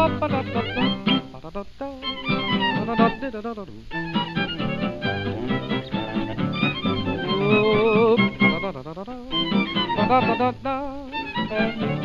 da da da da da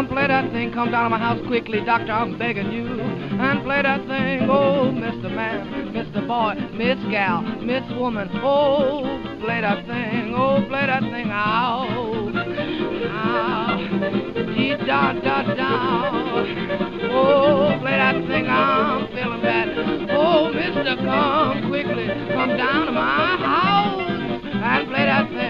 Come play that thing, come down to my house quickly, doctor, I'm begging you. And play that thing, oh, Mr. Man, Mr. Boy, Miss Gal, Miss Woman, oh, play that thing, oh, play that thing, ow, ow, dee da da da, oh, play that thing, I'm feeling bad. Oh, Mister, come quickly, come down to my house and play that thing.